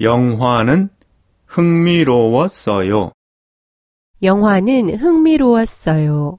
영화는 흥미로웠어요. 영화는 흥미로웠어요.